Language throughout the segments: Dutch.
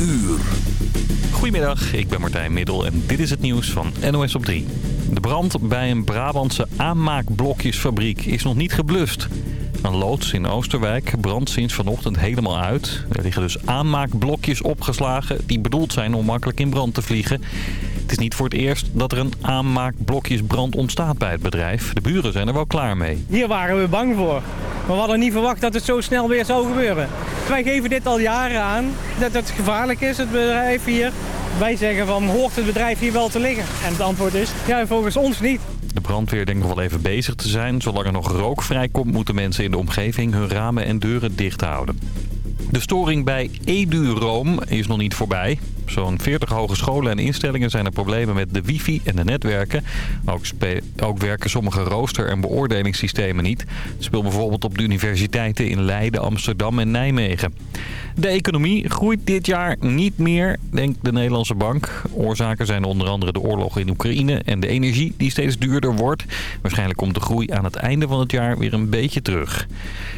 uur. Goedemiddag, ik ben Martijn Middel en dit is het nieuws van NOS op 3. De brand bij een Brabantse aanmaakblokjesfabriek is nog niet geblust. Een loods in Oosterwijk brandt sinds vanochtend helemaal uit. Er liggen dus aanmaakblokjes opgeslagen die bedoeld zijn om makkelijk in brand te vliegen. Het is niet voor het eerst dat er een aanmaakblokjesbrand ontstaat bij het bedrijf. De buren zijn er wel klaar mee. Hier waren we bang voor. Maar we hadden niet verwacht dat het zo snel weer zou gebeuren. Wij geven dit al jaren aan, dat het gevaarlijk is, het bedrijf hier. Wij zeggen van, hoort het bedrijf hier wel te liggen? En het antwoord is, ja, volgens ons niet. De brandweer denkt nog wel even bezig te zijn. Zolang er nog rook vrijkomt, moeten mensen in de omgeving hun ramen en deuren dicht houden. De storing bij EduRoam is nog niet voorbij. Zo'n 40 hogescholen en instellingen zijn er problemen met de wifi en de netwerken. Ook, ook werken sommige rooster- en beoordelingssystemen niet. Het speelt bijvoorbeeld op de universiteiten in Leiden, Amsterdam en Nijmegen. De economie groeit dit jaar niet meer, denkt de Nederlandse bank. Oorzaken zijn onder andere de oorlog in Oekraïne en de energie die steeds duurder wordt. Waarschijnlijk komt de groei aan het einde van het jaar weer een beetje terug.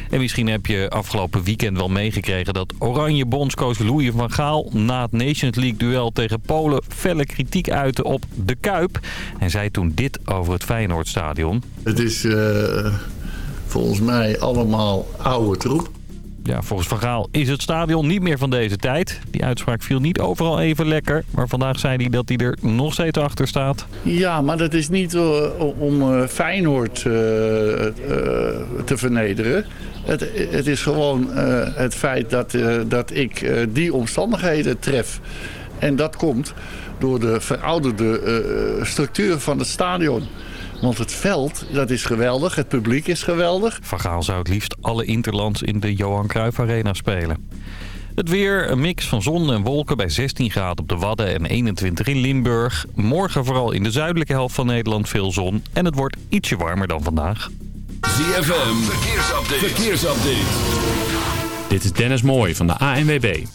En misschien heb je afgelopen weekend wel meegekregen dat Oranje bondscoach Louis van Gaal na het Nations League-duel tegen Polen felle kritiek uitte op de Kuip. Hij zei toen dit over het Feyenoordstadion. Het is uh, volgens mij allemaal oude troep. Ja, volgens Van Gaal is het stadion niet meer van deze tijd. Die uitspraak viel niet overal even lekker. Maar vandaag zei hij dat hij er nog steeds achter staat. Ja, maar dat is niet uh, om uh, Feyenoord uh, te vernederen. Het, het is gewoon het feit dat, dat ik die omstandigheden tref. En dat komt door de verouderde structuur van het stadion. Want het veld, dat is geweldig. Het publiek is geweldig. Van Gaal zou het liefst alle interlands in de Johan Cruijff Arena spelen. Het weer, een mix van zon en wolken bij 16 graden op de Wadden en 21 in Limburg. Morgen vooral in de zuidelijke helft van Nederland veel zon. En het wordt ietsje warmer dan vandaag. ZFM, verkeersupdate. verkeersupdate. Dit is Dennis Mooij van de ANWB.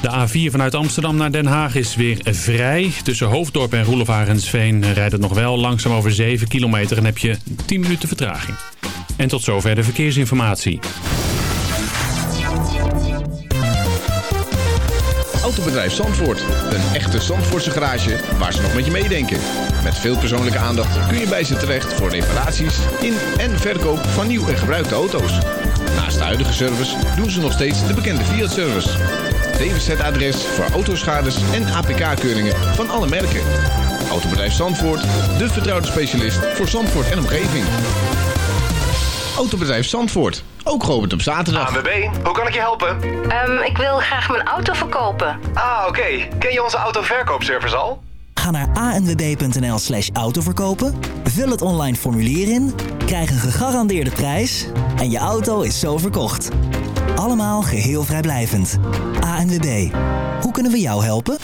De A4 vanuit Amsterdam naar Den Haag is weer vrij. Tussen Hoofddorp en Roelof rijdt het nog wel langzaam over 7 kilometer en heb je 10 minuten vertraging. En tot zover de verkeersinformatie. Autobedrijf Zandvoort. Een echte Zandvoortse garage waar ze nog met je meedenken. Met veel persoonlijke aandacht kun je bij ze terecht voor reparaties in en verkoop van nieuw en gebruikte auto's. Naast de huidige service doen ze nog steeds de bekende Fiat-service. DWZ-adres voor autoschades en APK-keuringen van alle merken. Autobedrijf Zandvoort, de vertrouwde specialist voor Zandvoort en omgeving. Autobedrijf Zandvoort, ook geopend op zaterdag. ANWB, hoe kan ik je helpen? Um, ik wil graag mijn auto verkopen. Ah, oké. Okay. Ken je onze autoverkoopservice al? Ga naar anwb.nl slash autoverkopen, vul het online formulier in, krijg een gegarandeerde prijs en je auto is zo verkocht. Allemaal geheel vrijblijvend. ANWB, hoe kunnen we jou helpen?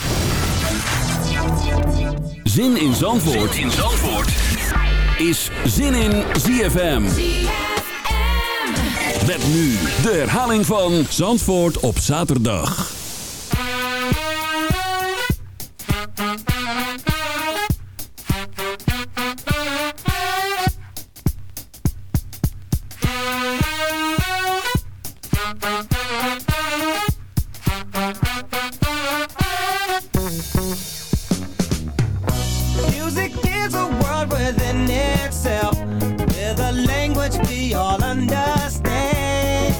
Zin in Zandvoort, zin in Zandvoort. is Zin in ZFM. Met nu de herhaling van Zandvoort op zaterdag. is a world within itself, with a language we all understand.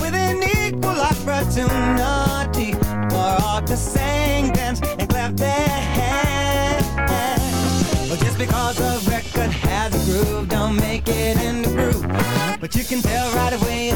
With an equal opportunity for all to sing, dance, and clap their hands. But just because a record has a groove, don't make it in the groove. But you can tell right away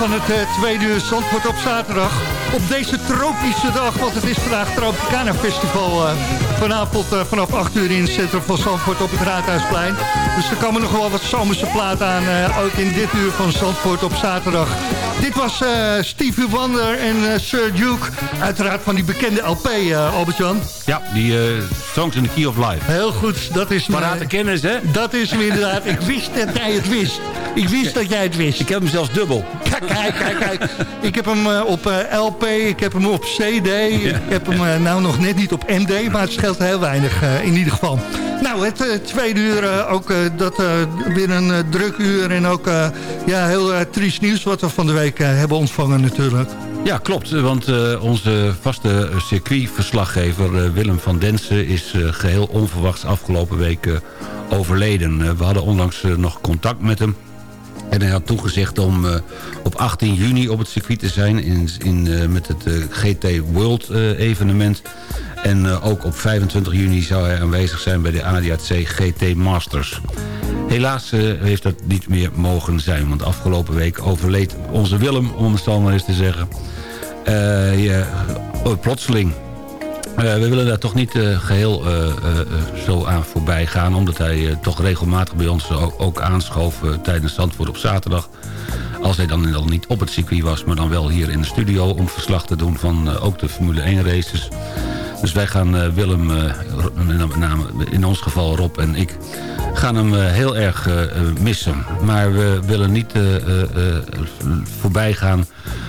van het eh, tweede uur Zandvoort op zaterdag. Op deze tropische dag, want het is vandaag Tropicana Festival. eh, vanavond eh, vanaf 8 uur in het centrum van Zandvoort op het Raadhuisplein. Dus er komen nog wel wat zomerse plaat aan, ook in dit uur van Zandvoort op zaterdag. Dit was Stevie Wonder en Sir Duke. Uiteraard van die bekende LP, Albert-Jan. Ja, die Songs in the Key of Life. Heel goed, dat is... Parate kennis, hè? Dat is hem inderdaad. Ik wist dat jij het wist. Ik wist dat jij het wist. Ik heb hem zelfs dubbel. Kijk, kijk, kijk. kijk. Ik heb hem eh, op eh, LP, ik heb hem op CD. Ik heb hem eh, nou nog net niet op MD, maar het scheelt heel weinig in ieder geval. Nou, het tweede uur, ook dat weer een druk uur en ook ja, heel triest nieuws wat we van de week hebben ontvangen natuurlijk. Ja, klopt. Want onze vaste circuitverslaggever Willem van Densen... is eh, geheel onverwachts afgelopen week overleden. We hadden onlangs nog contact met hem. En hij had toegezegd om eh, op 18 juni op het circuit te zijn... In, in, eh, met het eh, GT World evenement. En ook op 25 juni zou hij aanwezig zijn bij de ADAC GT Masters. Helaas heeft dat niet meer mogen zijn. Want afgelopen week overleed onze Willem, om het zo maar eens te zeggen. Plotseling. Eh, we willen daar toch niet eh, geheel eh, eh, zo aan voorbij gaan... omdat hij toch regelmatig bij ons ook, ook aanschoof tijdens Zandvoort op zaterdag. Als hij dan, dan niet op het circuit was, maar dan wel hier in de studio... om verslag te doen van ook de Formule 1 races. Dus wij gaan eh, Willem, eh, in ons geval Rob en ik... gaan hem eh, heel erg missen. Maar we willen niet voorbij gaan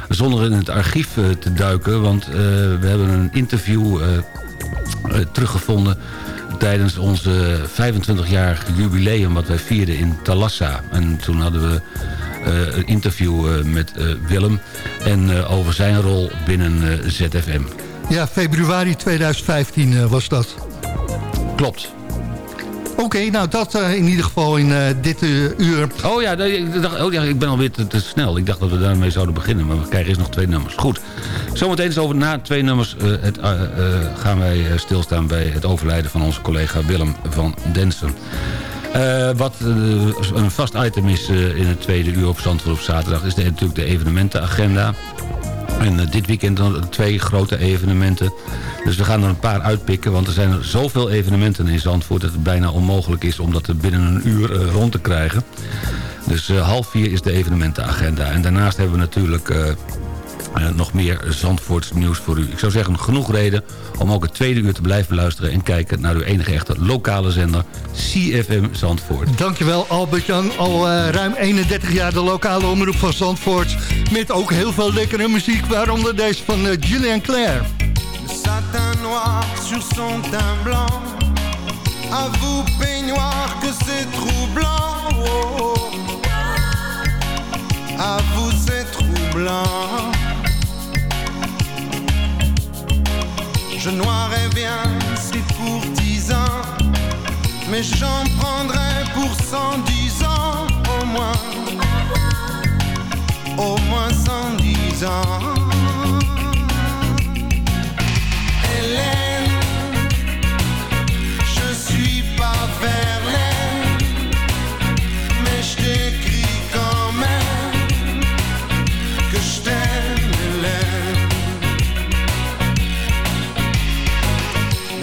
zonder in het archief te duiken. Want we hebben een interview teruggevonden tijdens onze 25-jarig jubileum wat wij vierden in Talassa. En toen hadden we een interview met Willem en over zijn rol binnen ZFM. Ja, februari 2015 eh, was dat. Klopt. Oké, nou dat eh, in ieder geval in eh, dit uur. Oh ja, ik, dacht, oh ja, ik ben alweer te, te snel. Ik dacht dat we daarmee zouden beginnen, maar we krijgen eerst nog twee nummers. Goed. Zometeen is over na twee nummers het, gaan wij stilstaan bij het overlijden van onze collega Willem van Densen. Wat een vast item is in het tweede uur op Zandvoort op zaterdag... is de, natuurlijk de evenementenagenda. En eh, dit weekend twee grote evenementen. Dus we gaan er een paar uitpikken, want er zijn zoveel evenementen in Zandvoort... dat het bijna onmogelijk is om dat binnen een uur eh, rond te krijgen. Dus eh, half vier is de evenementenagenda. En daarnaast hebben we natuurlijk nog meer Zandvoorts nieuws voor u. Ik zou zeggen, genoeg reden om ook het tweede uur te blijven luisteren... en kijken naar uw enige echte lokale zender, CFM Zandvoort. Dankjewel Albert-Jan. Al eh, ruim 31 jaar de lokale omroep van Zandvoort. Met ook heel veel lekkere muziek, waaronder deze van eh, Julian Claire. Le satin noir sur son teint blanc. À vous, peignoir, que c'est troublant. Oh, oh. Je noirais bien si pour dix ans, mais j'en prendrais pour cent dix ans au moins. Au moins cent dix ans.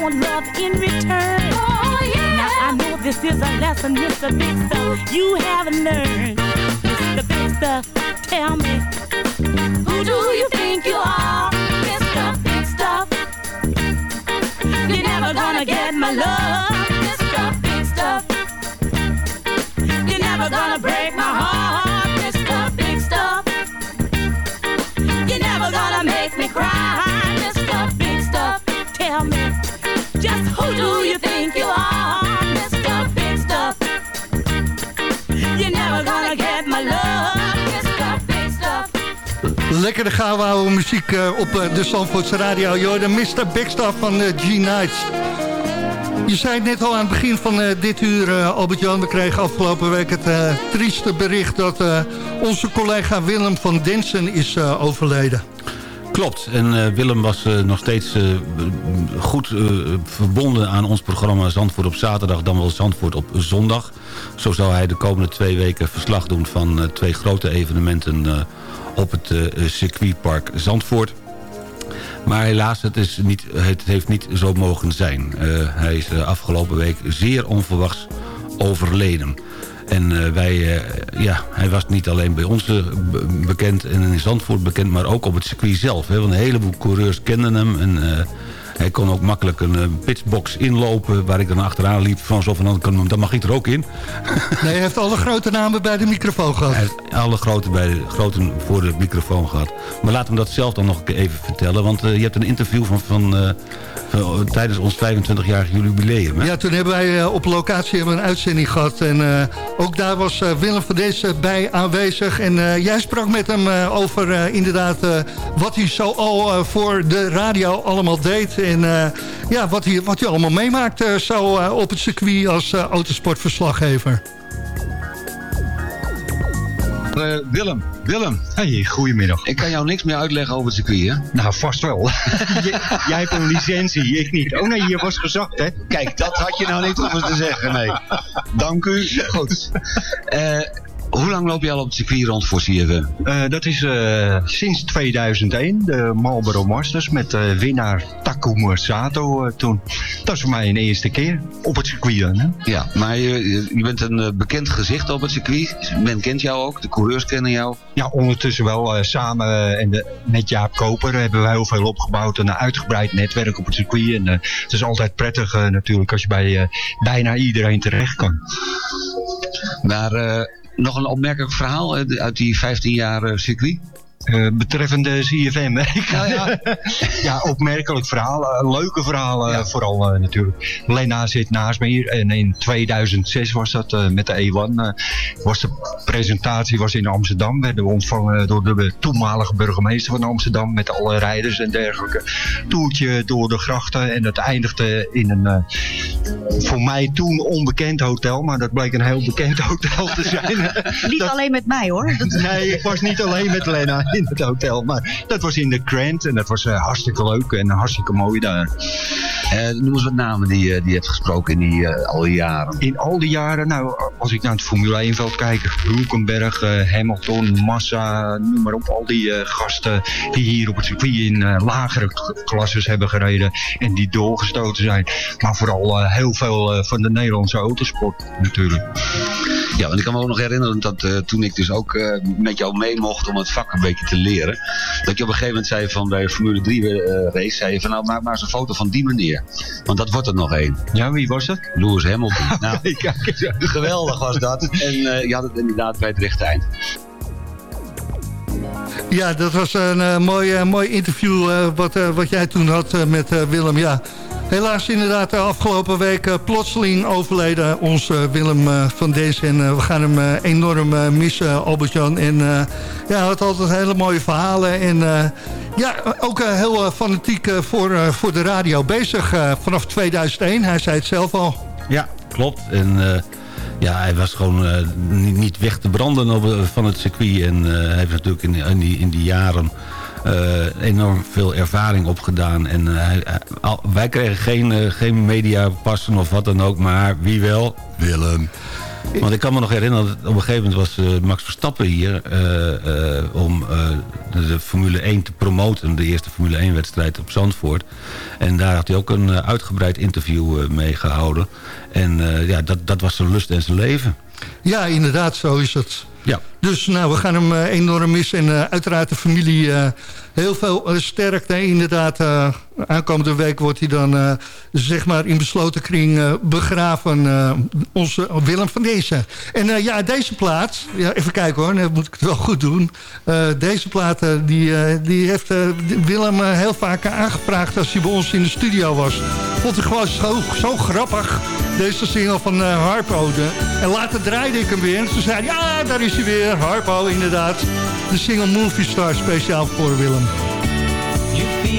want love in return. Oh, yeah. Now I know this is a lesson, Mr. Big Stuff, you haven't learned. Mr. Big Stuff, tell me, who do you think you are, Mr. Big Stuff? You're never gonna get my love, Mr. Big Stuff. You're never gonna break my heart. Just who do you think you are. Big Stuff? Never gonna get my love, Mr. Big Stuff. Lekker de gouden oude muziek eh, op eh, de Zandvoortse radio. De Mr. Big Stuff van eh, G-Nights. Je zei het net al aan het begin van dit uur, Albert-Jan. We kregen afgelopen week het trieste bericht... dat onze collega Willem van Densen is overleden. Klopt, en eh, Willem was eh, nog steeds eh, goed verbonden aan ons programma Zandvoort op zaterdag... dan wel Zandvoort op zondag. Zo zou hij de komende twee weken verslag doen van twee grote evenementen... op het circuitpark Zandvoort. Maar helaas, het, is niet, het heeft niet zo mogen zijn. Hij is afgelopen week zeer onverwachts overleden. En eh, wij, eh, ja, hij was niet alleen bij ons eh, be- bekend en in Zandvoort bekend... maar ook op het circuit zelf. Hè, want een heleboel coureurs kenden hem. En, hij kon ook makkelijk een pitbox inlopen... waar ik dan achteraan liep van zo van... dan, dan mag ik er ook in. Nee, hij heeft alle grote namen bij de microfoon gehad. Hij heeft alle grote bij de, groten voor de microfoon gehad. Maar laat hem dat zelf dan nog even vertellen. Want je hebt een interview van, van, van- tijdens ons 25-jarig jubileum. Hè? Ja, toen hebben wij eh, op locatie een uitzending gehad. En eh, ook daar was eh, Willem van Dessen bij aanwezig. En eh, jij sprak met hem eh, over eh, inderdaad eh, wat hij zo al eh, voor de radio allemaal deed. En eh, ja, wat hij, wat hij allemaal meemaakt eh, zo eh, op het circuit als eh, autosportverslaggever. Eh, Willem, Willem. Hey, goedemiddag. Ik kan jou niks meer uitleggen over het circuit, hè? Nou, vast wel. Jij hebt een licentie, ik niet. Oh nee, je was gezakt, hè? Kijk, dat had je nou niet hoeven te zeggen, nee. Dank u. Goed. Eh, hoe lang loop je al op het circuit rond voor CFM? Eh, dat is eh, sinds 2001, de Marlboro Masters, met eh, winnaar Takuma Sato toen. Dat is voor mij een eerste keer op het circuit hè? Ja, maar je, je- bent een bekend gezicht op het circuit. Men kent jou ook, de coureurs kennen jou. Ja, ondertussen wel. samen en de, met Jaap Koper hebben we heel veel opgebouwd. Een uitgebreid netwerk op het circuit. En het is altijd prettig natuurlijk als je bij bijna iedereen terecht kan. Maar eh, nog een opmerkelijk verhaal eh, uit die 15 jaar eh, circuit. Eh, betreffende CFM. Ja, ja. ja, opmerkelijk verhaal. eh, leuke verhaal eh, vooral natuurlijk. Lena zit naast me hier. En in 2006 was dat met de E1. eh, was de presentatie was in Amsterdam. Werden we ontvangen door de toenmalige burgemeester van Amsterdam. Met alle rijders en dergelijke. Toertje door de grachten. En het eindigde in een voor mij toen onbekend hotel. Maar dat bleek een heel bekend hotel te zijn. Niet alleen met mij hoor. Dat- Nee, ik was niet alleen met Lena in het hotel. Maar dat was in de Grand en dat was eh, hartstikke leuk en hartstikke mooi daar. Eh, noem eens wat namen die, eh, die je hebt gesproken in die al die jaren. In al die jaren, nou, als ik naar het Formule 1 veld kijk, Hulkenberg, Hamilton, Massa, noem maar op, al die gasten die hier op het circuit in lagere klasses hebben gereden en die doorgestoten zijn. Maar vooral heel veel van de Nederlandse autosport natuurlijk. Ja, want ik kan me ook nog herinneren dat eh, toen ik dus ook eh, met jou mee mocht om het vak een beetje te leren. Dat je op een gegeven moment zei van bij de Formule 3 eh, race, zei je van nou maak maar eens een foto van die meneer. Want dat wordt er nog één. Ja, wie was dat? Lewis Hamilton. Nou, Kijk geweldig was dat. En eh, je had het inderdaad bij het rechte eind. Ja, dat was een eh, mooi, mooi interview eh, wat, wat jij toen had met eh, Willem. Ja, helaas inderdaad de afgelopen week eh, plotseling overleden ons eh, Willem eh, van Dees. En we gaan hem enorm missen, Albert-Jan. En ja, hij had altijd hele mooie verhalen. En ja, ook heel fanatiek voor, voor de radio bezig vanaf 2001. Hij zei het zelf al. Ja, klopt. En ja, hij was gewoon niet, weg te branden van het circuit. En hij heeft natuurlijk in, in, die, in die jaren enorm veel ervaring opgedaan. En eh, al- wij kregen geen, eh, geen mediapassen of wat dan ook. Maar wie wel? Willem. Want ik kan me nog herinneren dat op een gegeven moment was eh, Max Verstappen hier... eh, eh, om eh, de, Formule 1 te promoten, de eerste Formule 1 wedstrijd op Zandvoort. En daar had hij ook een eh, uitgebreid interview eh, mee gehouden. En eh, ja, dat, dat was zijn lust en zijn leven. Ja, inderdaad, zo is het. Ja. Dus nou, we gaan hem eh, enorm missen. En eh, uiteraard de familie eh, heel veel sterkte. Inderdaad, aankomende week wordt hij dan eh, zeg maar in besloten kring eh, begraven. eh, onze Willem van deze. En ja, deze plaat, ja, even kijken hoor, dan moet ik het wel goed doen. Deze plaat, die, die heeft Willem heel vaak aangevraagd als hij bij ons in de studio was. Vond hij gewoon zo, grappig, deze single van Harpo. En later draaide ik hem weer. En toen zei ja, daar is hij weer, Harpo inderdaad. De single Movie Star speciaal voor Willem.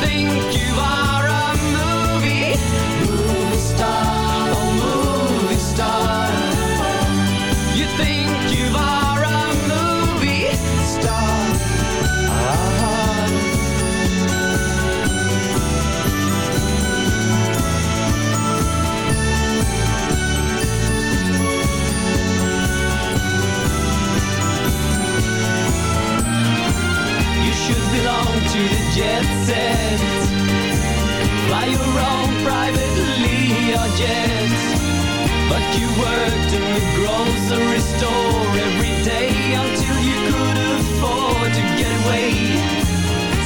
think you are a movie? Star, movie jet set. Fly your own private jet. But you worked in the grocery store every day until you could afford to get away.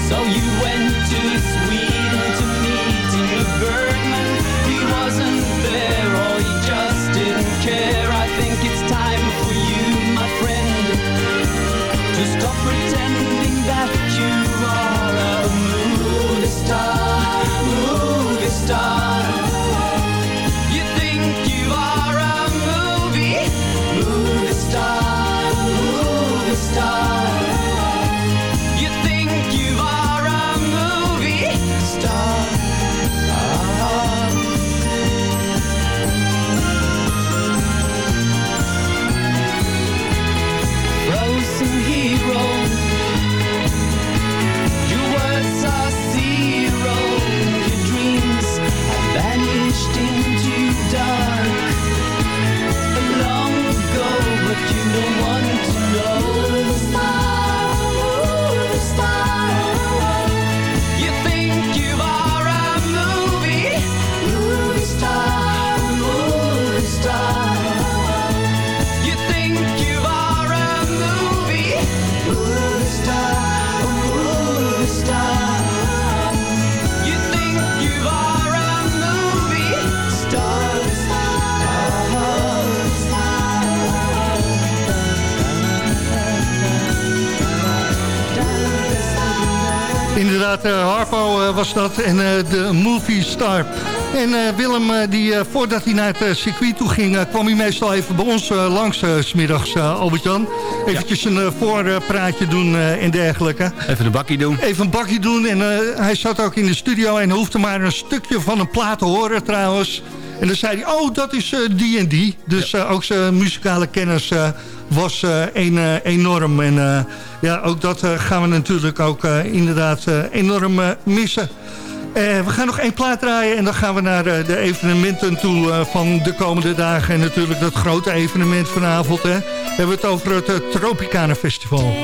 So you went to Sweden to meet Ingmar Bergman. He wasn't there or he just didn't care. I think it's time star, was dat en eh, de movie star. En eh, Willem, eh, die, voordat hij naar het circuit toe ging... kwam hij meestal even bij ons langs, 's smiddags, Albert-Jan. Eventjes een voorpraatje doen en dergelijke. Even een bakkie doen. Even een bakje doen. En hij zat ook in de studio en hoefde maar een stukje van een plaat te horen trouwens. En dan zei hij, oh, dat is die en die. Dus ook zijn muzikale kennis was eh, een, eh, enorm. En eh, ja, ook dat gaan we natuurlijk ook inderdaad enorm missen. We gaan nog één plaat draaien en dan gaan we naar de evenementen toe van de komende dagen. En natuurlijk dat grote evenement vanavond. Hè. We hebben het over het Tropicana Festival.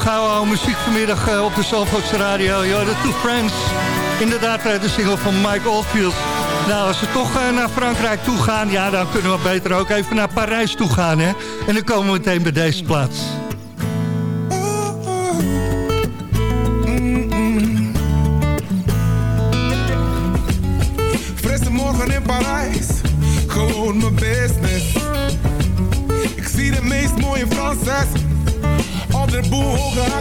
Gouden muziek vanmiddag eh, op de Zandvoortse radio. Ja, de Two Friends. Inderdaad, eh, de single van Mike Oldfield. Nou, als we toch eh, naar Frankrijk toe gaan... ja, dan kunnen we beter ook even naar Parijs toe gaan, hè. En dan komen we meteen bij deze plaats.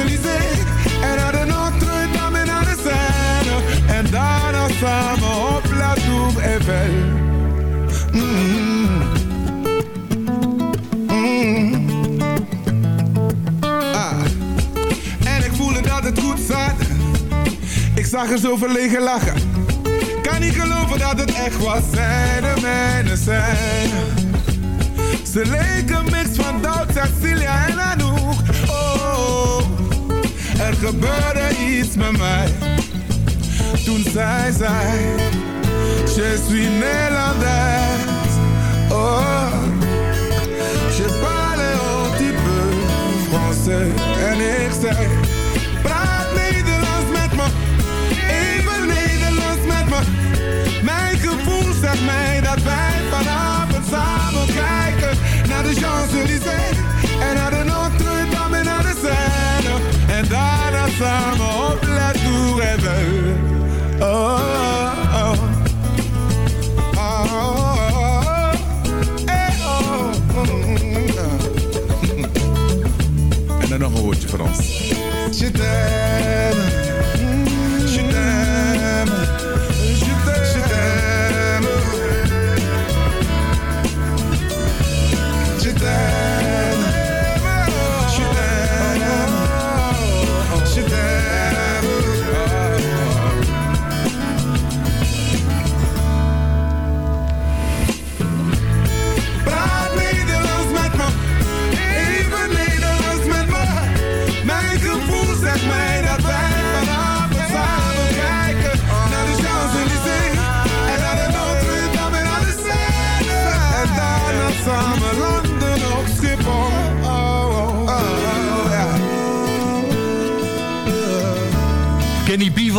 Champs-Élysées en naar de Notre-Dame en naar de Seine. En daarna samen op La Tour Eiffel. Mm. Mm. Ah. En ik voelde dat het goed zat. Ik zag er zo verlegen lachen. Kan niet geloven dat het echt was. Zij de mijne zijn. Ze leken mix van Doud, Cecilia en Anouk. Er gebeurde iets met mij. Toen zij zei, je suis Nederlands. Oh, je parle un petit peu français. En ik zei, praat Nederlands met me. Even Nederlands met me. Mijn gevoel zegt mij dat wij vanavond samen kijken naar de Champs-Élysées samen op La Tour. Oh, oh, oh. Oh, oh, oh. Eh, oh, mm, mm. En dan nog een woordje Frans. Je t'aime.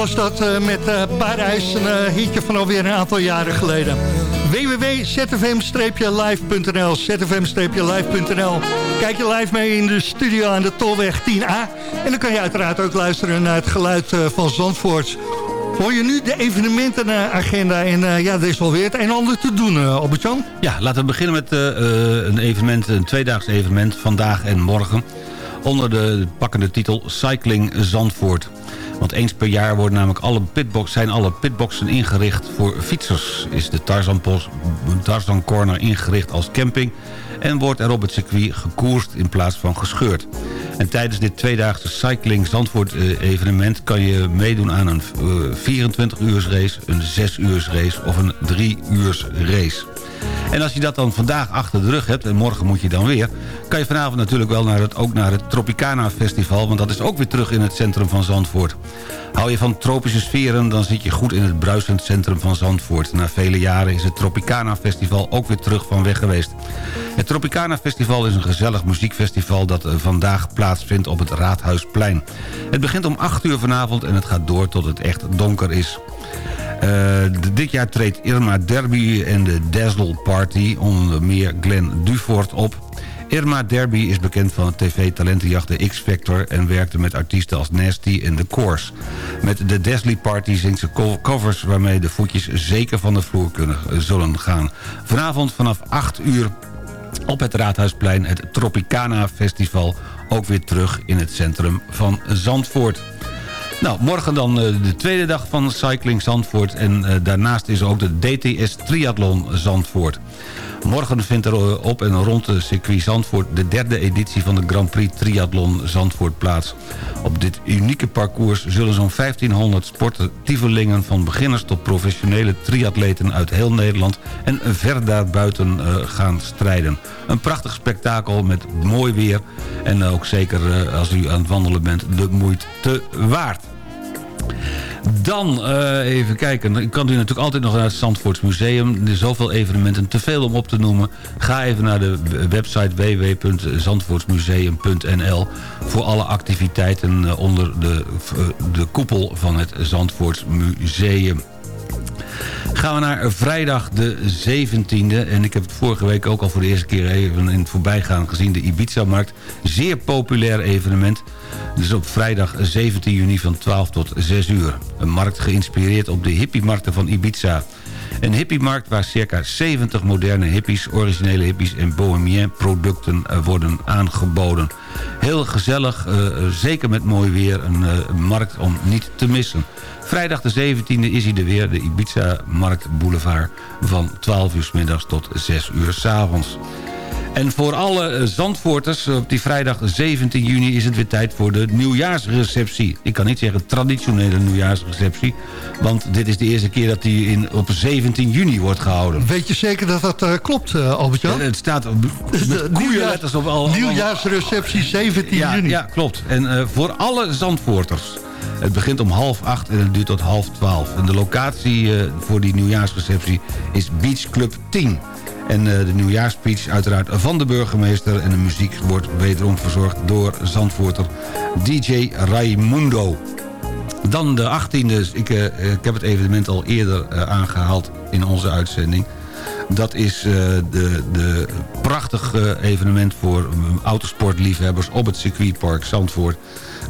Was dat eh, met eh, Parijs, een eh, hitje van alweer een aantal jaren geleden. www.zfm-live.nl zfm-live.nl Kijk je live mee in de studio aan de Tolweg 10A. En dan kan je uiteraard ook luisteren naar het geluid van Zandvoort. Hoor je nu de evenementenagenda en eh, ja, er is alweer het een en ander te doen, uh. Ja, laten we beginnen met een evenement, een tweedaags evenement, vandaag en morgen. Onder de pakkende titel Cycling Zandvoort. Want eens per jaar worden namelijk alle zijn alle pitboxen ingericht voor fietsers. Is de Tarzanpos- Tarzan Corner ingericht als camping... en wordt er op het circuit gekoerst in plaats van gescheurd. En tijdens dit tweedaagse Cycling Zandvoort eh, evenement... kan je meedoen aan een 24 uurs race, een 6 uurs race of een 3 uurs race. En als je dat dan vandaag achter de rug hebt... en morgen moet je dan weer... kan je vanavond natuurlijk wel naar het, ook naar het Tropicana Festival... want dat is ook weer terug in het centrum van Zandvoort. Hou je van tropische sferen, dan zit je goed in het bruisend centrum van Zandvoort. Na vele jaren is het Tropicana Festival ook weer terug van weg geweest. Het Tropicana Festival is een gezellig muziekfestival... dat eh, vandaag plaatsvindt op het Raadhuisplein. Het begint om 8 uur vanavond en het gaat door tot het echt donker is. Eh, dit jaar treedt Irma Derby en de Dazzle Party... onder meer Glenn Dufort op. Irma Derby is bekend van het tv-talentenjacht de X-Factor... en werkte met artiesten als Nasty en The Course. Met de Dazzle Party zingt ze co- covers... waarmee de voetjes zeker van de vloer kunnen, eh, zullen gaan. Vanavond vanaf 8 uur op het Raadhuisplein het Tropicana Festival... ook weer terug in het centrum van Zandvoort. Nou, morgen dan eh, de tweede dag van Cycling Zandvoort... en eh, daarnaast is ook de DTS Triathlon Zandvoort. Morgen vindt er eh, op en rond de circuit Zandvoort... de derde editie van de Grand Prix Triathlon Zandvoort plaats. Op dit unieke parcours zullen zo'n 1500 sportievelingen... van beginners tot professionele triatleten uit heel Nederland... en ver daarbuiten eh, gaan strijden. Een prachtig spektakel met mooi weer... en ook zeker eh, als u aan het wandelen bent de moeite te waard. Dan eh, even kijken. Ik kan u natuurlijk altijd nog naar het Zandvoorts Museum. Er zijn zoveel evenementen, te veel om op te noemen. Ga even naar de website www.zandvoortsmuseum.nl voor alle activiteiten eh, onder de, eh, de koepel van het Zandvoorts Museum. Gaan we naar vrijdag de 17e. En ik heb het vorige week ook al voor de eerste keer even in het voorbijgaan gezien. De Ibiza-markt. Zeer populair evenement. Dus op vrijdag 17 juni van 12 tot 6 uur. Een markt geïnspireerd op de hippiemarkten van Ibiza. Een hippiemarkt waar circa 70 moderne hippies, originele hippies en bohemien producten eh, worden aangeboden. Heel gezellig, eh, zeker met mooi weer, een eh, markt om niet te missen. Vrijdag de 17e is hij er weer, de Ibiza Markt Boulevard... van 12 uur middags tot 6 uur s avonds. En voor alle eh, Zandvoorters op die vrijdag 17 juni is het weer tijd voor de nieuwjaarsreceptie. Ik kan niet zeggen traditionele nieuwjaarsreceptie, want dit is de eerste keer dat die in, op 17 juni wordt gehouden. Weet je zeker dat dat eh, klopt, uh, Albert-Jan? Het staat op- met koeienletters op al. Nieuwjaarsreceptie 17 ja, juni. Ja, klopt. En eh, voor alle Zandvoorters. Het begint om half acht en het duurt tot half twaalf. En de locatie eh, voor die nieuwjaarsreceptie is Beach Club 10. En eh, de nieuwjaarspeech uiteraard van de burgemeester. En de muziek wordt wederom verzorgd door Zandvoorter DJ Raimundo. Dan de 18e, ik, eh, ik heb het evenement al eerder eh, aangehaald in onze uitzending. Dat is eh, de, de prachtig evenement voor mm, autosportliefhebbers op het circuitpark Zandvoort.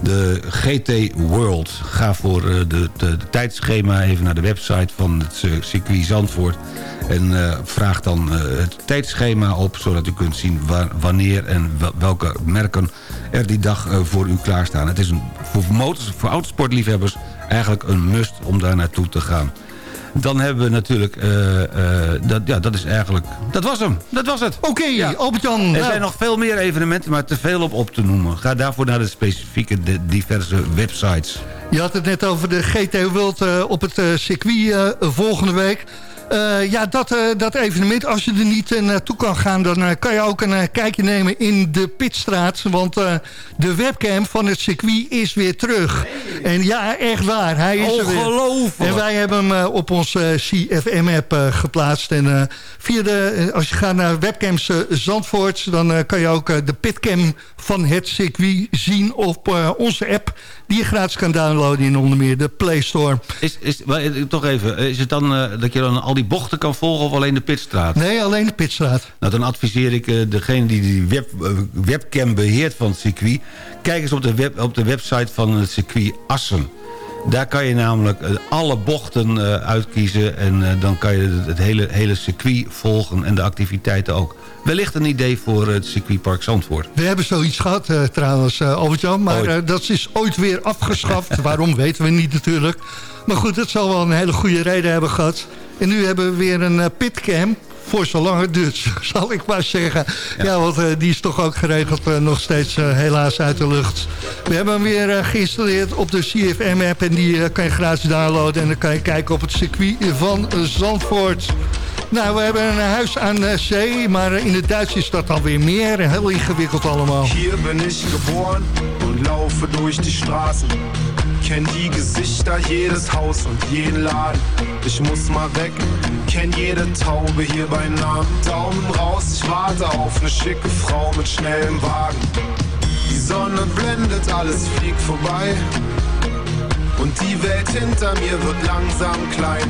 De GT World. Ga voor eh, de, tijdschema even naar de website van het circuit Zandvoort. En eh, vraag dan eh, het tijdschema op, zodat u kunt zien waar, wanneer en wel- welke merken er die dag eh, voor u klaarstaan. Het is een, voor, motors, voor autosportliefhebbers eigenlijk een must om daar naartoe te gaan. Dan hebben we natuurlijk... dat, ja, dat is eigenlijk... Dat was hem. Dat was het. Oké, Albert-Jan. Er nou, zijn nog veel meer evenementen, maar te veel op op te noemen. Ga daarvoor naar de specifieke de diverse websites. Je had het net over de GT World op het circuit volgende week. Eh, ja, dat, eh, dat evenement, als je er niet eh, naartoe kan gaan... dan kan je ook een kijkje nemen in de Pitstraat. Want de webcam van het circuit is weer terug. En ja, echt waar. Hij is er weer. Ongelooflijk. En wij hebben hem op onze CFM-app geplaatst. En via de, als je gaat naar webcams Zandvoort... dan kan je ook de pitcam van het circuit zien op onze app... die je gratis kan downloaden in onder meer de Play Store. Is, is, maar, toch even, is het dan dat je dan al die bochten kan volgen of alleen de pitstraat? Nee, alleen de pitstraat. Nou, dan adviseer ik eh, degene die die web, eh, webcam beheert van het circuit... kijk eens op de, web, op de website van het circuit Assen. Daar kan je namelijk eh, alle bochten uitkiezen... en dan kan je het hele, hele circuit volgen en de activiteiten ook. Wellicht een idee voor het circuitpark Zandvoort. We hebben zoiets gehad eh, trouwens, eh, Albert-Jan. Maar eh, dat is ooit weer afgeschaft. Waarom weten we niet natuurlijk. Maar goed, het zal wel een hele goede reden hebben gehad. En nu hebben we weer een pitcam. Voor zolang het duurt, zal ik maar zeggen. Ja, want die is toch ook geregeld nog steeds helaas uit de lucht. We hebben hem weer geïnstalleerd op de CFM-app. En die kan je gratis downloaden. En dan kan je kijken op het circuit van Zandvoort. Nou, we hebben een huis aan eh, zee. Maar in het Duits is dat alweer meer. Heel ingewikkeld allemaal. Hier bin ich geboren und laufe durch die Straßen. Kenn die Gesichter, jedes Haus und jeden Laden. Ich muss mal weg, kenn jede Taube hier bei Namen. Daumen raus, ich warte auf ne schicke Frau mit schnellem Wagen. Die Sonne blendet, alles fliegt vorbei. Und die Welt hinter mir wird langsam klein.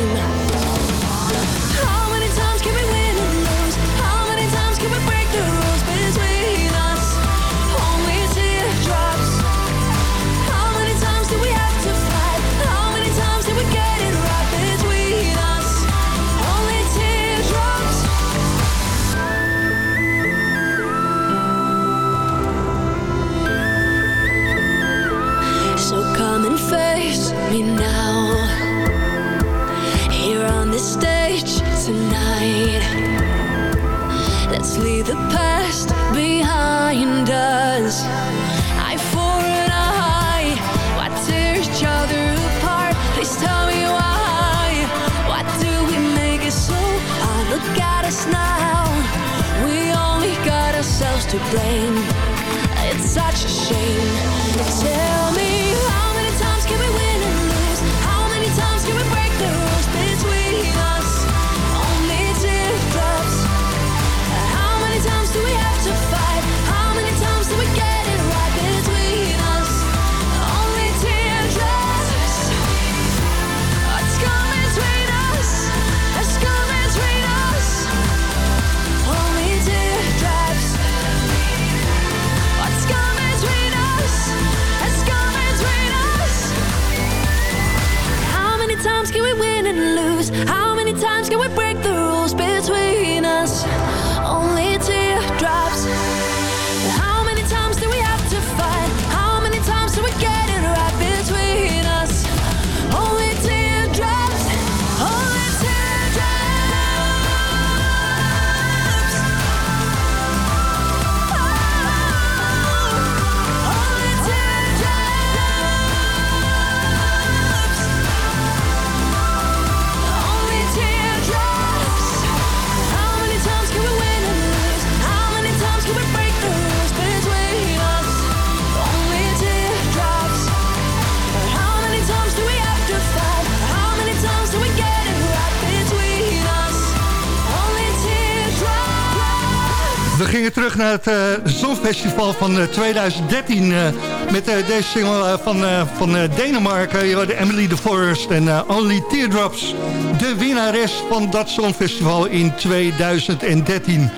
Naar het Zonfestival van uh, 2013 uh, met uh, deze single van, van Denemarken. Je Emily de Forest en Only Teardrops. De winnares van dat Zonfestival in 2013.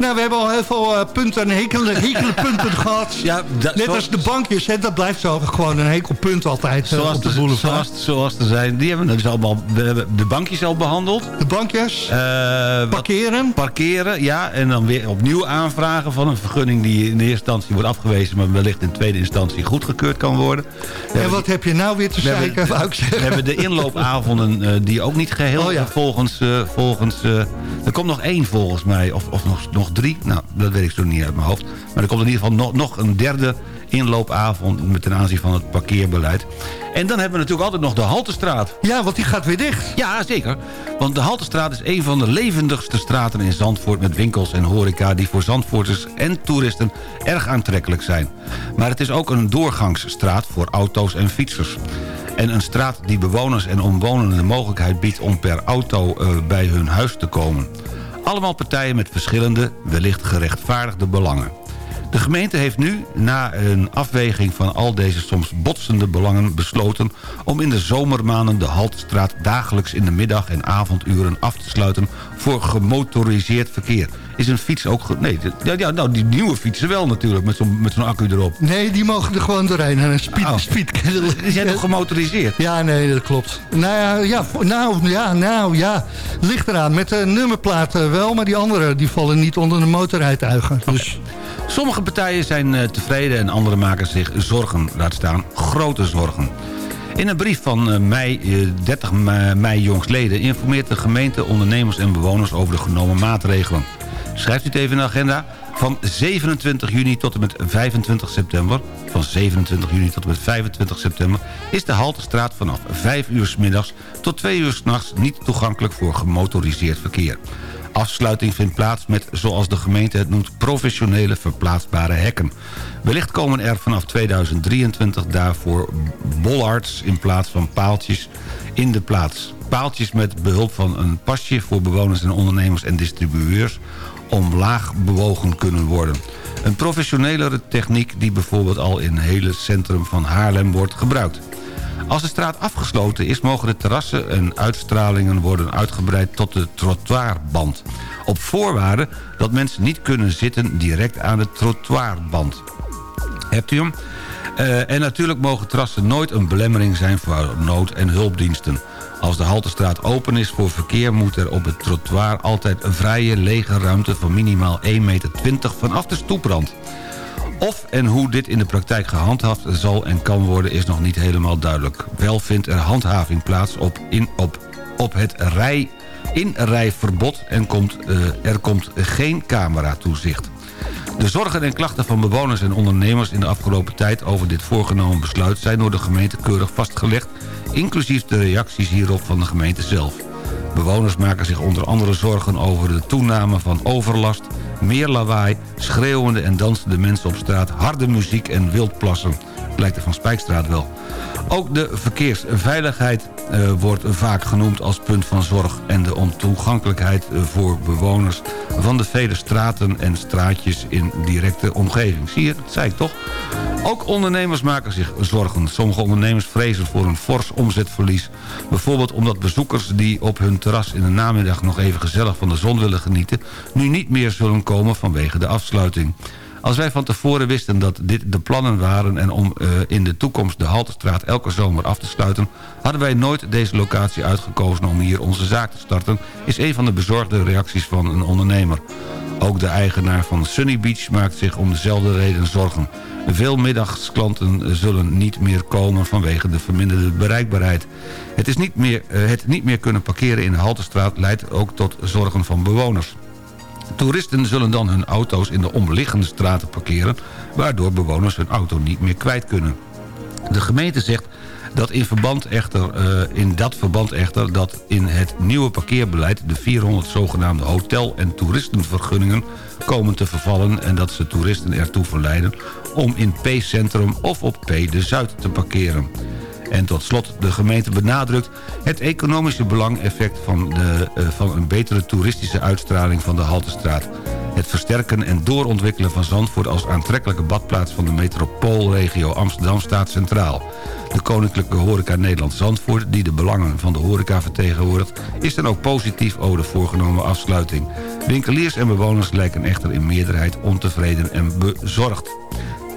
Nou, we hebben al heel veel uh, punten en hekele, hekele punten gehad. Ja, Net als de bankjes, hè, dat blijft zo gewoon een hekelpunt altijd zoals op de boulevard. Zoals, zoals er zijn, die hebben we dus allemaal, we hebben de bankjes al behandeld. De bankjes? Uh, parkeren? Parkeren, ja. En dan weer opnieuw aanvragen van een vergunning die in de eerste instantie wordt afgewezen... maar wellicht in tweede instantie goedgekeurd kan worden. En wat heb je nou weer te zeiken, wou ik zeggen? We hebben de inloopavonden die ook niet geheel oh, ja. volgens... volgens er komt nog één volgens mij, of, of nog, nog drie. Nou, dat weet ik zo niet uit mijn hoofd. Maar er komt in ieder geval nog, nog een derde inloopavond... met ten aanzien van het parkeerbeleid. En dan hebben we natuurlijk altijd nog de Haltestraat. Ja, want die gaat weer dicht. Ja, zeker. Want de Haltestraat is een van de levendigste straten in Zandvoort... met winkels en horeca die voor Zandvoorters en toeristen erg aantrekkelijk zijn. Maar het is ook een doorgangsstraat voor auto's en fietsers. En een straat die bewoners en omwonenden de mogelijkheid biedt... om per auto uh, bij hun huis te komen. Allemaal partijen met verschillende, wellicht gerechtvaardigde belangen. De gemeente heeft nu, na een afweging van al deze soms botsende belangen... besloten om in de zomermaanden de Haltstraat dagelijks in de middag- en avonduren af te sluiten... voor gemotoriseerd verkeer. Is een fiets ook... Nee, ja, ja, nou, die nieuwe fietsen wel natuurlijk, met zo'n accu erop. Nee, die mogen er gewoon doorheen. En een speed, oh. speed Die zijn toch gemotoriseerd? Ja, nee, dat klopt. Nou ja, ja, nou, ja, nou, ja. Ligt eraan. Met de nummerplaten wel, maar die andere die vallen niet onder de motorrijtuigen. Dus... Sommige partijen zijn uh, tevreden en andere maken zich zorgen. Laat staan grote zorgen. In een brief van uh, mei, uh, 30 mei jongstleden... informeert de gemeente ondernemers en bewoners over de genomen maatregelen. Schrijft u het even in de agenda. Van 27 juni tot en met 25 september... van 27 juni tot en met 25 september... is de Haltestraat vanaf 5 uur s middags tot 2 uur s'nachts... niet toegankelijk voor gemotoriseerd verkeer. Afsluiting vindt plaats met, zoals de gemeente het noemt... professionele verplaatsbare hekken. Wellicht komen er vanaf 2023 daarvoor bollards... in plaats van paaltjes in de plaats. Paaltjes met behulp van een pasje voor bewoners en ondernemers en distribueurs omlaag bewogen kunnen worden. Een professionelere techniek die bijvoorbeeld al in het hele centrum van Haarlem wordt gebruikt. Als de straat afgesloten is, mogen de terrassen en uitstralingen worden uitgebreid tot de trottoirband. Op voorwaarde dat mensen niet kunnen zitten direct aan de trottoirband. Hebt u hem? Uh, en natuurlijk mogen terrassen nooit een belemmering zijn voor nood- en hulpdiensten. Als de Haltestraat open is voor verkeer... moet er op het trottoir altijd een vrije lege ruimte... van minimaal 1,20 meter vanaf de stoeprand. Of en hoe dit in de praktijk gehandhaafd zal en kan worden... is nog niet helemaal duidelijk. Wel vindt er handhaving plaats op, in, op, op het rij, inrijverbod... en komt, uh, er komt geen cameratoezicht. De zorgen en klachten van bewoners en ondernemers in de afgelopen tijd over dit voorgenomen besluit zijn door de gemeente keurig vastgelegd, inclusief de reacties hierop van de gemeente zelf. Bewoners maken zich onder andere zorgen over de toename van overlast, meer lawaai, schreeuwende en dansende mensen op straat, harde muziek en wildplassen. Lijkt er van Spijkstraat wel. Ook de verkeersveiligheid uh, wordt vaak genoemd als punt van zorg... en de ontoegankelijkheid uh, voor bewoners van de vele straten en straatjes in directe omgeving. Zie je, dat zei ik toch? Ook ondernemers maken zich zorgen. Sommige ondernemers vrezen voor een fors omzetverlies. Bijvoorbeeld omdat bezoekers die op hun terras in de namiddag nog even gezellig van de zon willen genieten... nu niet meer zullen komen vanwege de afsluiting. Als wij van tevoren wisten dat dit de plannen waren... en om uh, in de toekomst de Haltestraat elke zomer af te sluiten... hadden wij nooit deze locatie uitgekozen om hier onze zaak te starten... is een van de bezorgde reacties van een ondernemer. Ook de eigenaar van Sunny Beach maakt zich om dezelfde reden zorgen. Veel middagsklanten zullen niet meer komen vanwege de verminderde bereikbaarheid. Het, is niet meer, uh, het niet meer kunnen parkeren in de Haltestraat leidt ook tot zorgen van bewoners. Toeristen zullen dan hun auto's in de omliggende straten parkeren... waardoor bewoners hun auto niet meer kwijt kunnen. De gemeente zegt dat in, verband echter, uh, in dat verband echter dat in het nieuwe parkeerbeleid... de 400 zogenaamde hotel- en toeristenvergunningen komen te vervallen... en dat ze toeristen ertoe verleiden om in P-centrum of op P de Zuid te parkeren. En tot slot, de gemeente benadrukt het economische belangeffect van, de, uh, van een betere toeristische uitstraling van de Haltestraat. het versterken en doorontwikkelen van Zandvoort... als aantrekkelijke badplaats van de metropoolregio Amsterdam staat centraal. De Koninklijke Horeca Nederland Zandvoort... die de belangen van de horeca vertegenwoordigt... is dan ook positief over de voorgenomen afsluiting. Winkeliers en bewoners lijken echter in meerderheid ontevreden en bezorgd.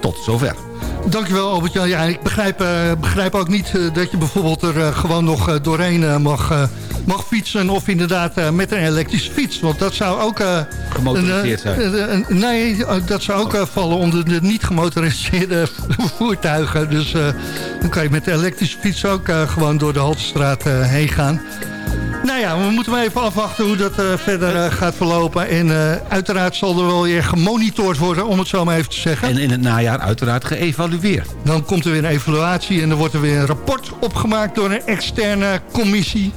Tot zover. Dankjewel Albert-Jan. Ja, ik begrijp, eh, begrijp ook niet eh, dat je bijvoorbeeld er eh, gewoon nog doorheen mag, mag fietsen... of inderdaad met een elektrische fiets. Want dat zou ook... Gemotoriseerd zijn. nee, dat zou ook vallen onder de niet gemotoriseerde voertuigen. Dus dan kan je met de elektrische fiets ook gewoon door de Haltestraat heen gaan. Nou ja, we moeten maar even afwachten hoe dat eh, verder eh, gaat verlopen. En eh, uiteraard zal er wel weer gemonitord worden, om het zo maar even te zeggen. En in het najaar uiteraard geëvalueerd. Dan komt er weer een evaluatie en er wordt er weer een rapport opgemaakt door een externe commissie.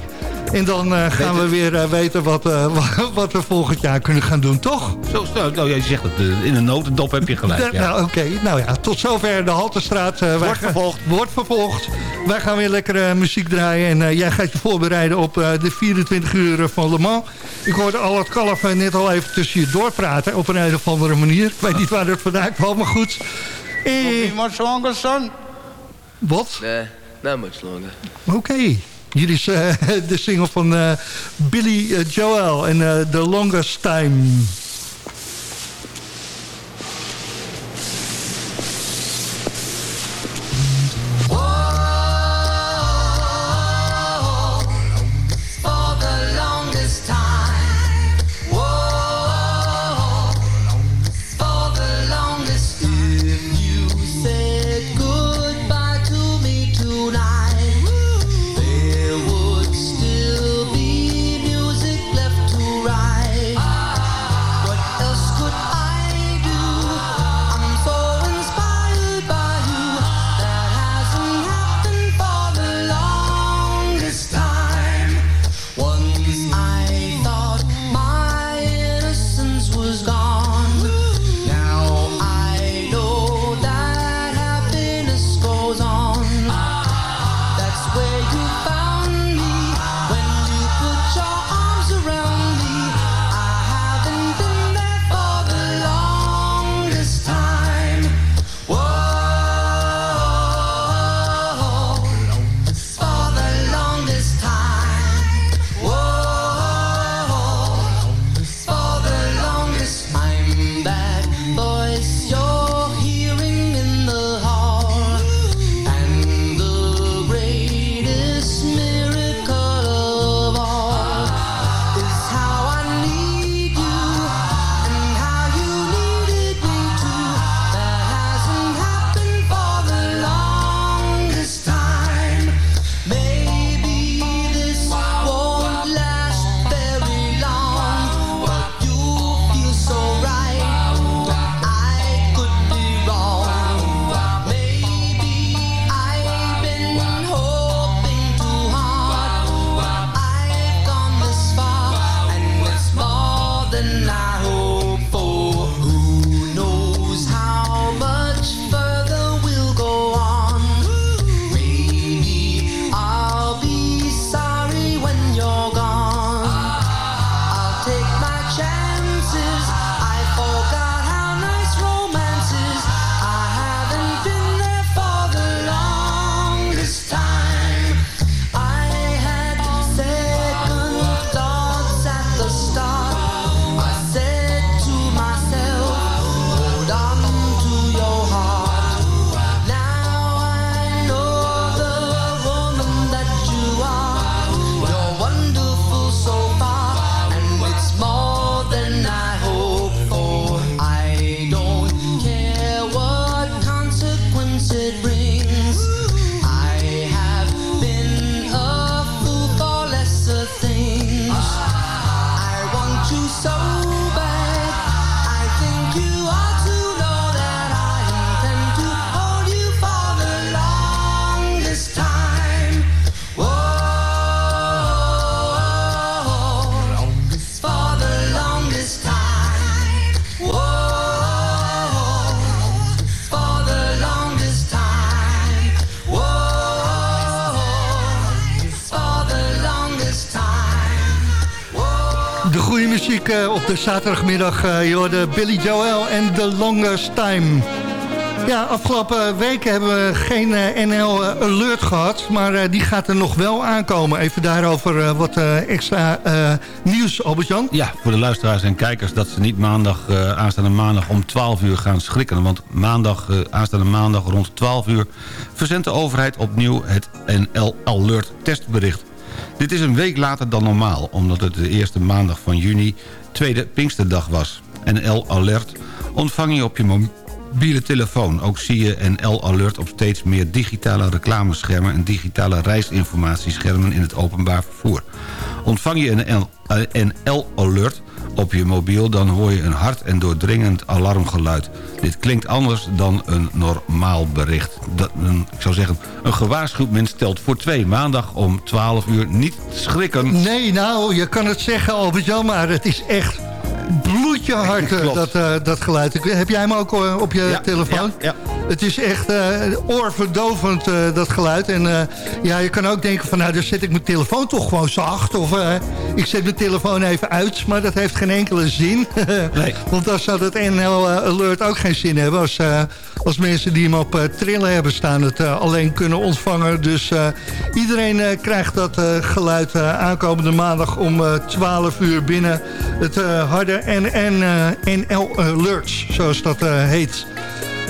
En dan eh, gaan we weer eh, weten wat, eh, wa- wat we volgend jaar kunnen gaan doen, toch? Zo, zo, nou, je zegt het, in een notendop heb je gelijk. Ja. Nou, oké. Nou ja, tot zover de Haltestraat. eh, wij Wordt gaan- vervolgd. Wordt vervolgd. Wij gaan weer lekker eh, muziek draaien. En eh, jij gaat je voorbereiden op eh, de 24 uur van Le Mans. Ik hoorde al het kalf net al even tussen je doorpraten. Op een, een of andere manier. Ik weet niet waar dat vandaan kwam, maar goed. Eh, much longer, son? wat? Nah, not much longer. Oké. Hier is eh, de single van eh, Billy eh, Joel en The Longest Time. Zaterdagmiddag. eh, je Billy Joel en The Longest Time. Ja, afgelopen weken hebben we geen eh, NL Alert gehad. Maar eh, die gaat er nog wel aankomen. Even daarover eh, wat eh, extra eh, nieuws, Albert-Jan. Ja, voor de luisteraars en kijkers dat ze niet maandag, eh, aanstaande maandag om 12 uur gaan schrikken. Want maandag, eh, aanstaande maandag rond 12 uur verzendt de overheid opnieuw het NL Alert testbericht. Dit is een week later dan normaal, omdat het de eerste maandag van juni tweede Pinksterdag was. NL Alert ontvang je op je mobiele telefoon. Ook zie je NL Alert op steeds meer digitale reclameschermen... en digitale reisinformatieschermen in het openbaar vervoer. Ontvang je een NL, eh, Alert op je mobiel... dan hoor je een hard en doordringend alarmgeluid. Dit klinkt anders dan een normaal bericht. Dat, een, ik zou zeggen, een gewaarschuwd mens stelt voor twee. Maandag om 12 uur niet schrikken. Nee, nou, je kan het zeggen, Albert-Jan, maar het is echt bloedje hard, eh, dat, eh, dat geluid. Heb jij hem ook eh, op je telefoon? ja, Het is echt eh, oorverdovend, eh, dat geluid. En eh, ja, je kan ook denken van, nou, dan zet ik mijn telefoon toch gewoon zacht. Of ik zet mijn telefoon even uit. Maar dat heeft geen enkele zin. Want dan zou dat NL Alert ook geen zin hebben. Als, als mensen die hem op trillen hebben staan het alleen kunnen ontvangen. Dus iedereen krijgt dat geluid aankomende maandag om eh, 12 uur binnen. Het harde NN, NL Alerts, zoals dat heet.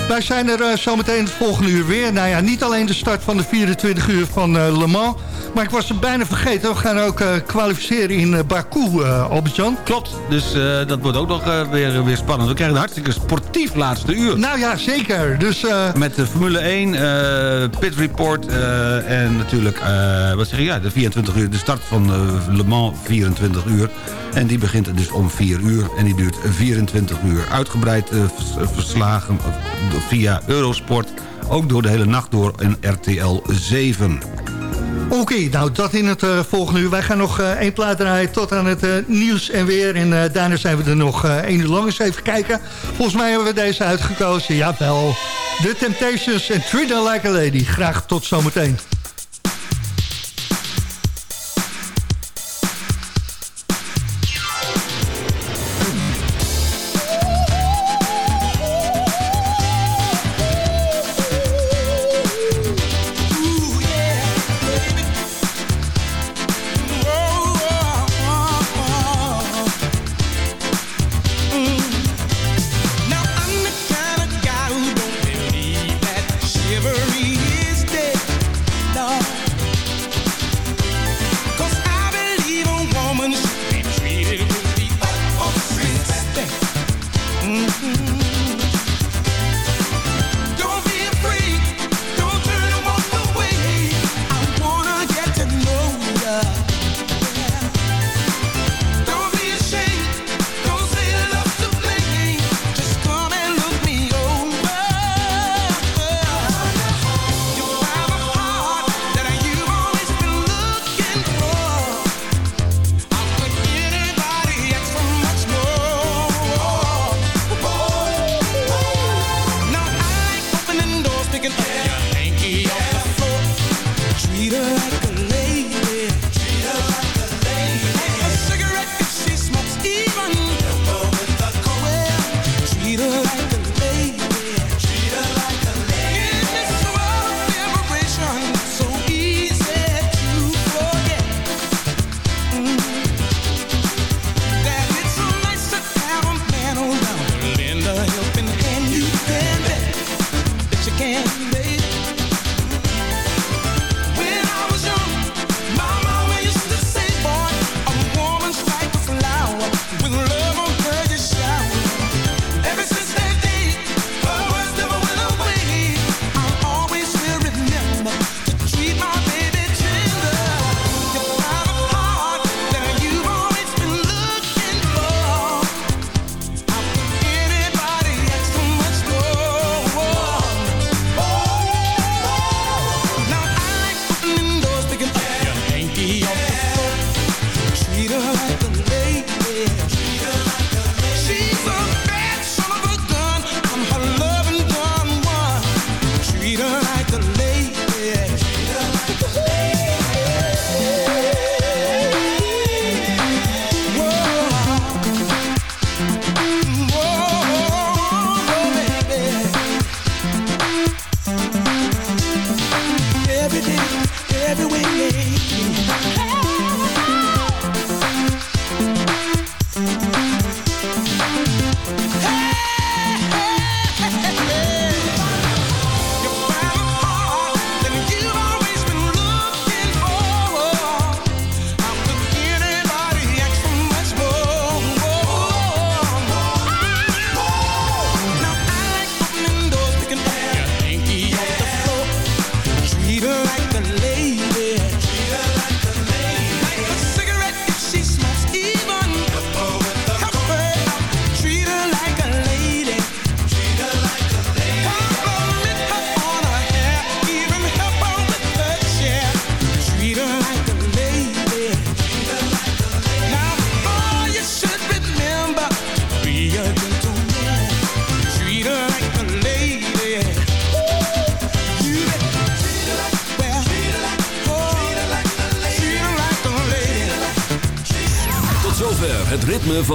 Wij zijn er eh, zometeen het volgende uur weer. Nou ja, niet alleen de start van de 24 uur van eh, Le Mans. Maar ik was het bijna vergeten. We gaan ook eh, kwalificeren in eh, Baku, eh Albert-Jan. Klopt, dus eh, dat wordt ook nog eh, weer, weer spannend. We krijgen een hartstikke sportief laatste uur. Nou ja, zeker. Dus, eh, Met de Formule 1, eh, Pit Report eh, en natuurlijk, eh, wat zeg je, ja, de 24 uur, de start van eh, Le Mans 24 uur. En die begint dus om 4 uur en die duurt 24 uur. Uitgebreid eh, vers- verslagen eh, via Eurosport, ook door de hele nacht door en RTL 7. Oké, nou dat in het eh, volgende uur. Wij gaan nog eh, één plaat draaien tot aan het eh, nieuws en weer. En daarna zijn we er nog één uur lang. Eens even kijken. Volgens mij hebben we deze uitgekozen. Jawel. The Temptations en Treat Her Like a Lady. Graag tot zometeen.